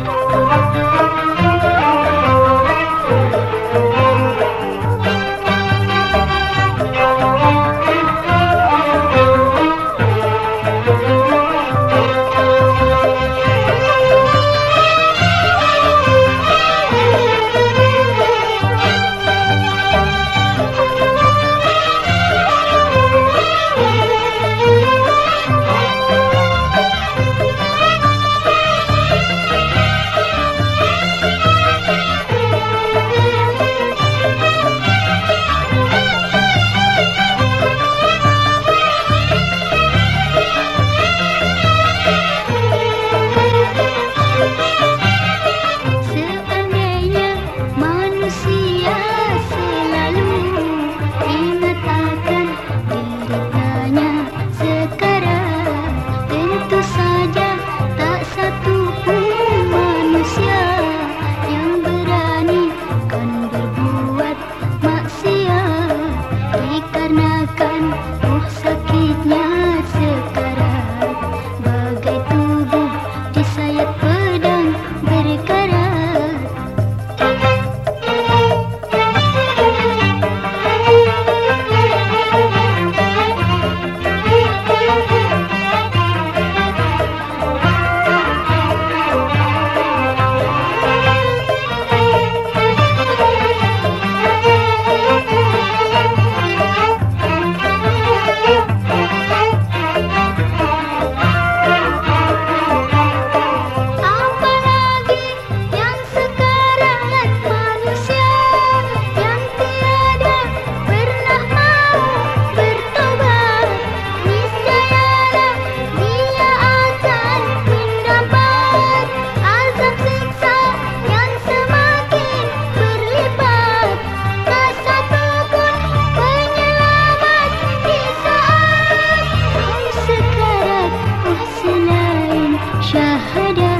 Oh. Syahadat